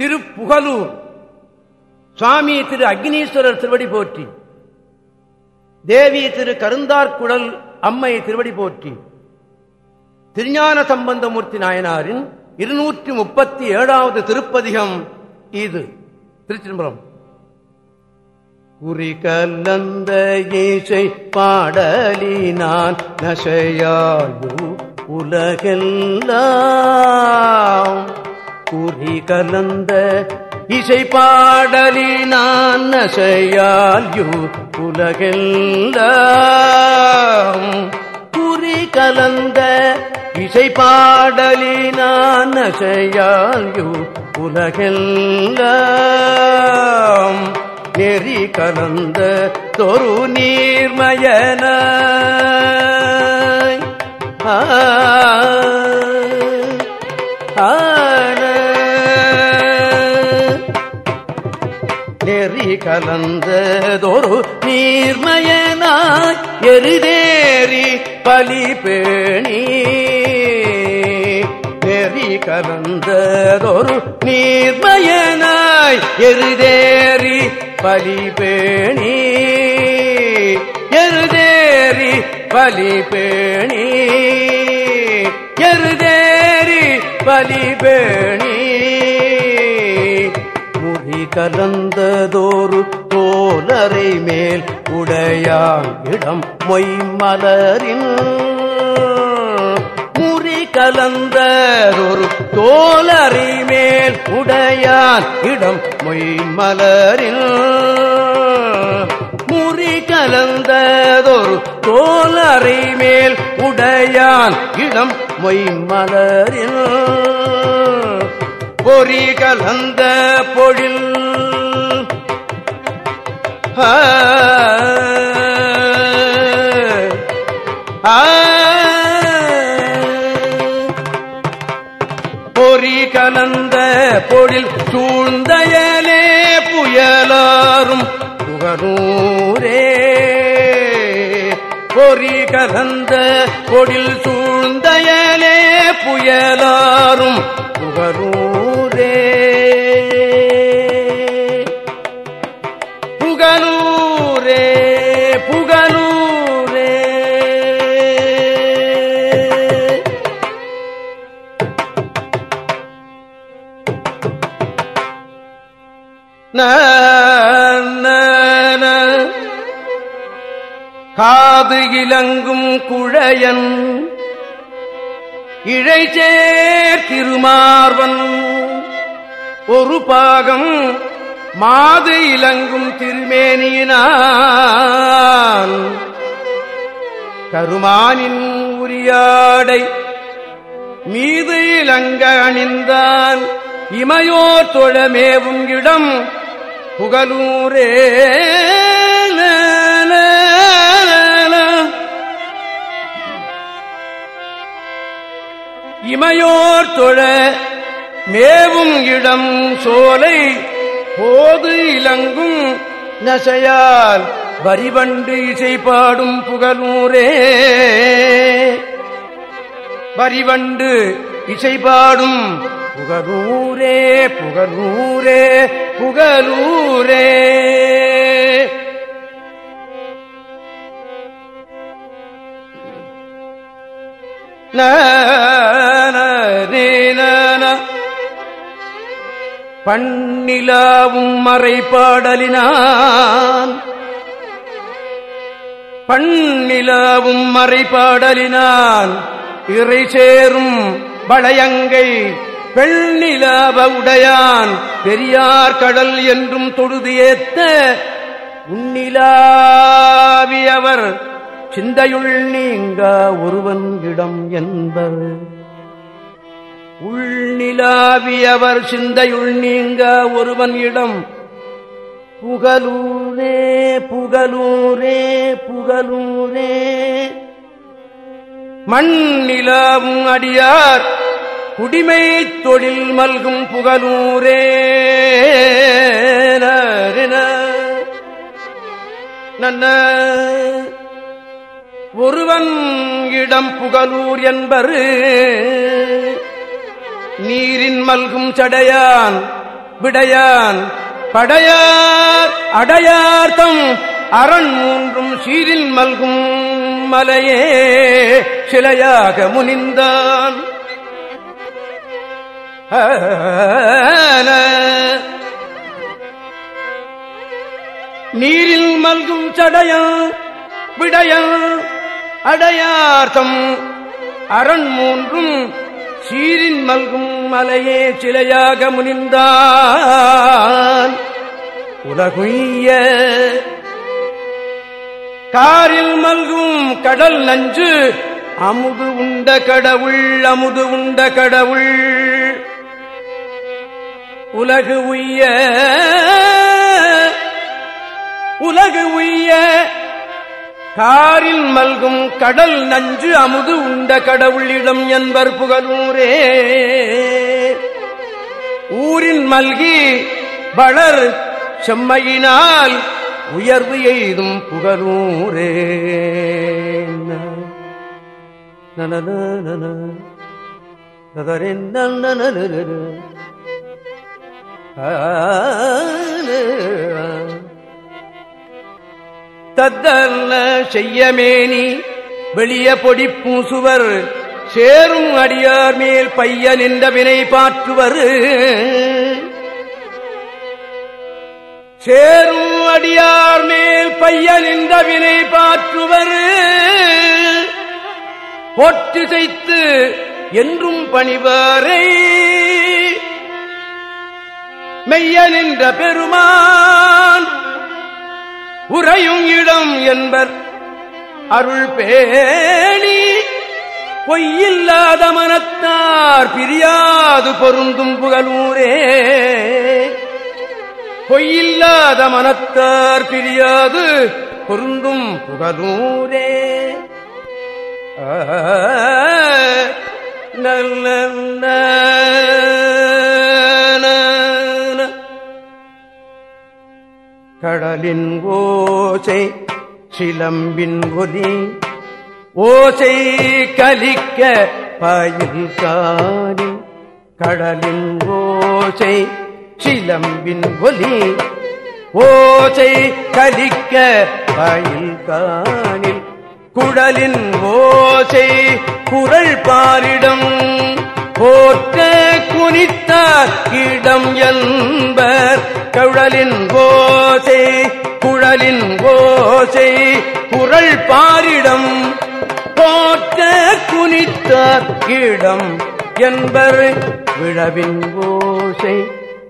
திருப்புகலூர். சுவாமி திரு அக்னீஸ்வரர் திருவடி போற்றி. தேவி திரு கருந்தார்குழல் அம்மை திருவடி போற்றி. திருஞான சம்பந்தமூர்த்தி நாயனாரின் இருநூற்றி முப்பத்தி ஏழாவது திருப்பதிகம் இது. திருச்சிதம்பரம். குறிகல்லந்த இசை பாடலினான் நசையாயு உலகெல்லாம். குறி கலந்த இசை பாடலினான் நசையாயு உலகெல்லாம். குறி கலந்த இசை பாடலினான் நசையாயு உலகெல்லாம். நெறி கலந்த தொரு நீர்மயன. ஆ கலந்ததொரு நீர்மயனாய் எரிதேறி பலி பேணி. நெறி கலந்ததொரு நீர்மயனாய் எரிதேறி பலி பேணி. எருதேறி பலி பேணி. எருதேறி பலி பேணி. கலந்ததோரு தோலரை மேல் உடையான் இடம் மொய்மலரின். முறி கலந்ததொரு தோலரை மேல் உடையான் இடம் மொய்மலரின். முறி கலந்ததொரு தோலரை மேல் உடையான் இடம் மொய்மலரின். பொறி கலந்த பொழில் பொறி கலந்த பொழில் சூழ்ந்தயலே புயலாரும் புகழூரே கலந்த கொடில் சூழ்ந்தயலே புயலாரும் புகரூரே புகலூரே. காது இலங்கும் குழையன். இழைச்சேர் திருமார்வன். ஒரு பாகம் மாது இலங்கும் திருமேனியினான். கருமானின் உரியாடை மீது இலங்க அணிந்தான். இமையோர் தொழமேவும் இடம் புகலூரே. இமையோர் தொழ மேவும் இடம் சோலை போது இலங்கும் நசையால் வரிவண்டு இசை பாடும் புகழூரே. வரிவண்டு இசை பாடும் புகழூரே புகழூரே புகழூரே. ந, பண்ணிலாவும் மறைபாடலினான். பண்ணிலாவும் மறைபாடலினான். இறை சேரும் வளையங்கை பெண்ணிலாவ உடையான். பெரியார் கடல் என்றும் தொழுது ஏத்த உன்னிலாவியவர். சிந்தையுள் நீங்க ஒருவன் இடம் என்பர் உள்நிலாவியவர் சிந்தையுள் நீங்க ஒருவன் இடம். புகலூரே புகலூரே புகலூரே. மண்ணிலாவும் அடியார் குடிமை தொழில் மல்கும் புகலூரே. நன்ன ஒருவன் இடம் புகலூர் என்பரு. நீரின் மல்கும் சடையான் விடையான் படையார் அடையார்த்தம் அரண் மூன்றும் சீரில் மல்கும் மலையே சிலையாக முனிந்தான். நீரில் மல்கும் சடையம் விடயம் அடையார்த்தம் அரண் மூன்றும் சீரின் மல்கும் மலையே சிலையாக முனிந்தான் உலகுய காரில் மல்கும் கடல் நஞ்சு அமுது உண்ட கடவுள் அமுது உண்ட கடவுள். உலகு உய்ய உலகு உய்ய காரில் மல்கும் கடல் நஞ்சு அமுது உண்ட கடவுளிடம் என்பர் புகழூரே ஊரின் மல்கி வளர் செம்மையினால் உயர்வு எய்தும் புகழூரே நன தத்தல்ல செய்யமேனி. வெளிய பொடி பூசுவர் சேரும் அடியார் மேல் பைய நின்ற வினை பாற்றுவர். சேரும் அடியார் மேல் பைய நின்ற வினை பாற்றுவர். போட்டு செய்து என்றும் பணிவாரை. மெய்ய நின்ற பெருமான் உறையும் இடம் என்பர். அருள் பேணி பொய்யில்லாத மனத்தார் பிரியாது பொருந்தும் புகழூரே. பொய்யில்லாத மனத்தார் பிரியாது பொருந்தும் புகழூரே. நல்ல கடலின் ஓசை சிலம்பின் ஒலி ஓசை கலிக்க பயில் காணி கடலின் ஓசை சிலம்பின் ஒலி ஓசை கலிக்க பயில் காணில். குடலின் ஓசை குரல் பாரிடம் போற்ற குனித்தார் இடம் என்பர். குழலின் ஓசை ஓசை குரல் பாரிடம் போற்ற குனித்தார் இடம் என்பர் விழவின் ஓசை.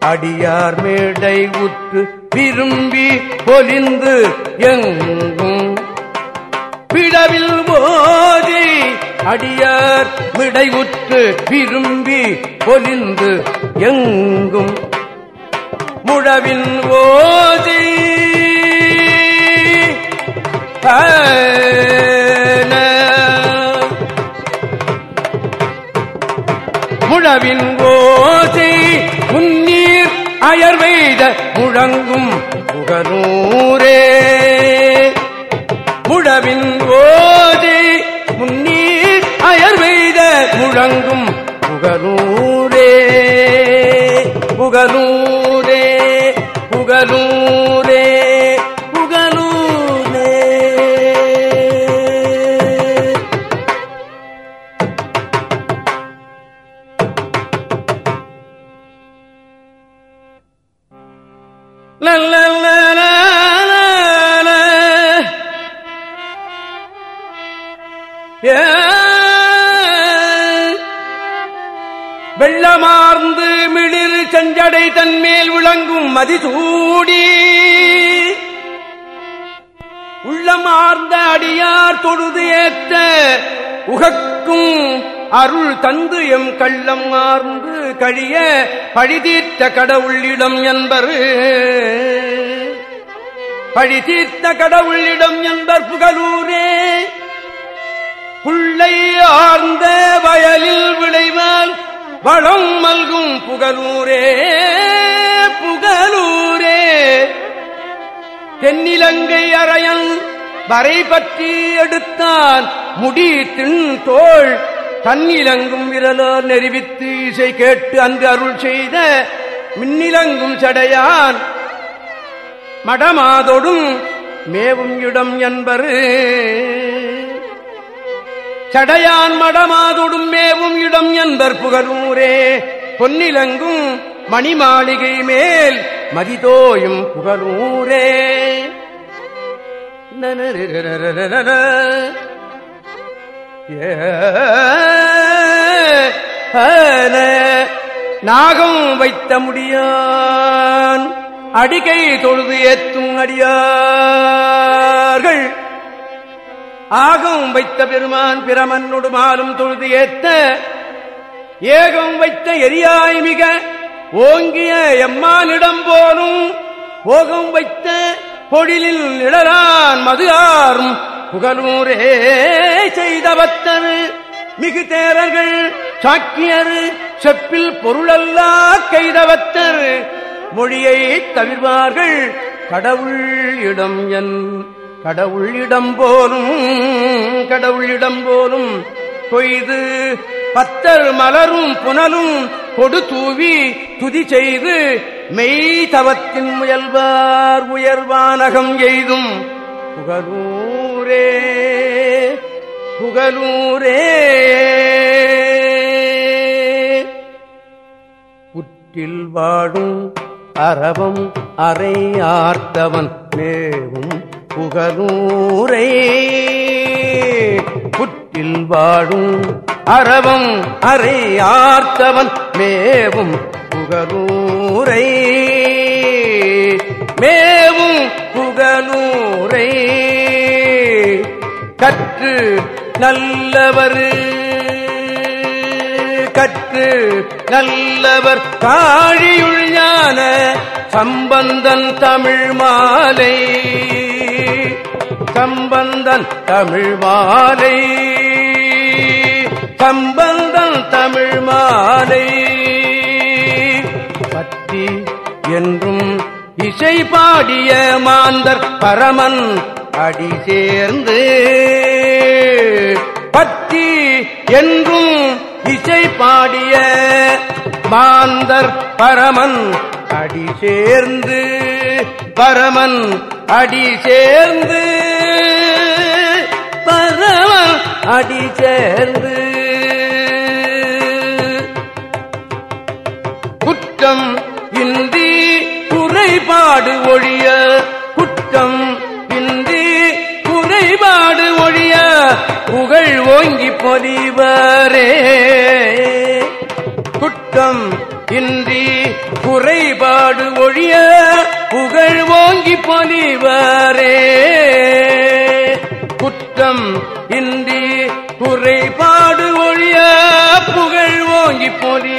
அடியார் மேடை உற்று விரும்பி பொலிந்து எங்கும். பிடவில் போதி அடியார் விடைவுற்று விரும்பி பொலிந்து எங்கும். முழவின் ஓதி முழவின் ஓசை முன்னீர் அயர்வைத முழங்கும் புகனூரே. முழவின் ஓதி முன்னீர் அயர்வைத முழங்கும் புகனூரே. புகனூர் வெள்ளமார்ந்து மிளிர் செஞ்சடை தன்மேல் விளங்கும் மதிசூடி. உள்ளமார்ந்த அடியார் தொழுது ஏற்ற உகக்கும் அருள் தந்து எம் கள்ளம் மார்ந்து கழிய பழிதீர்த்த கடவுளிடம் என்பர். பழிதீர்த்த கடவுளிடம் என்பர் புகழூரே புள்ளை ஆர்ந்த வயலில் விளைவால் வளம் மல்கும் புகலூரே புகலூரே. தென்னிலங்கை அறையன் வரை பற்றி எடுத்தான் முடி தின் தோள். தன்னிலங்கும் விரலோர் நெறிவித்து இசை கேட்டு அன்று அருள் செய்த மின்னிலங்கும் சடையான். மடமாதொடும் மேவும் இடம் என்பரு. சடையான் மடமாதொடும் மேவும் இடம் என்பர் புகழூரே பொன்னிலங்கும் மணிமாளிகை மேல் மதிதோயும் புகழூரே ஏ, நாகம் வைத்த முடியான். அடிகை தொழுது ஏத்தும் அடியார்கள். ஆகம் வைத்த பெருமான் பிரமன்னொடு மாலும் தொழுது ஏத்த. ஏகம் வைத்த எரியாய் மிக ஓங்கிய எம்மானிடம் போலும் போகம் வைத்த பொழிலில் நிழலான் மது ஆறும். புகழூரே செய்தவத்தர். மிகு தேரர்கள் சாக்கியர். செப்பில் பொருளல்லா கைதவத்தர் மொழியை தவிர்வார்கள் கடவுள் இடம் என். கடவுளிடம் போலும் கடவுளிடம் போலும் கொய்து பத்தர் மலரும் புனலும் கொடு தூவி துதி செய்து மெய் தவத்தின் முயல்வார் உயர்வானகம் எய்தும். புகழூரே புகழூரே புற்றில் வாழும் அரவம் அறையார்த்தவன் மேவும் புகழூரே புற்றில் வாழும் அரவம் அறையார்த்தவன் மேவும் புகழூரை மேவும் புகழூரை கற்று நல்லவரே கற்று நல்லவர் காழியுள் ஞான சம்பந்தன் தமிழ் மாலை. சம்பந்தன் தமிழ் மாலை. சம்பந்தன் தமிழ் மாலை. பத்தி என்றும் இசை பாடிய மாந்தர் பரமன் அடி சேர்ந்து பத்தி என்றும் இசை பாடிய மாந்தர் பரமன் அடி சேர்ந்து பரமன் அடி சேர்ந்து பரமன் அடி சேர்ந்து. குற்றம் இந்தி குறைபாடு ஒழிய புகழ் ஓங்கி பொலிவரே குற்றம் இன்றி குறைபாடு ஒழிய புகழ் ஓங்கி பொலிவரே குற்றம் இன்றி குறைபாடு ஒழிய புகழ் ஓங்கி பொலி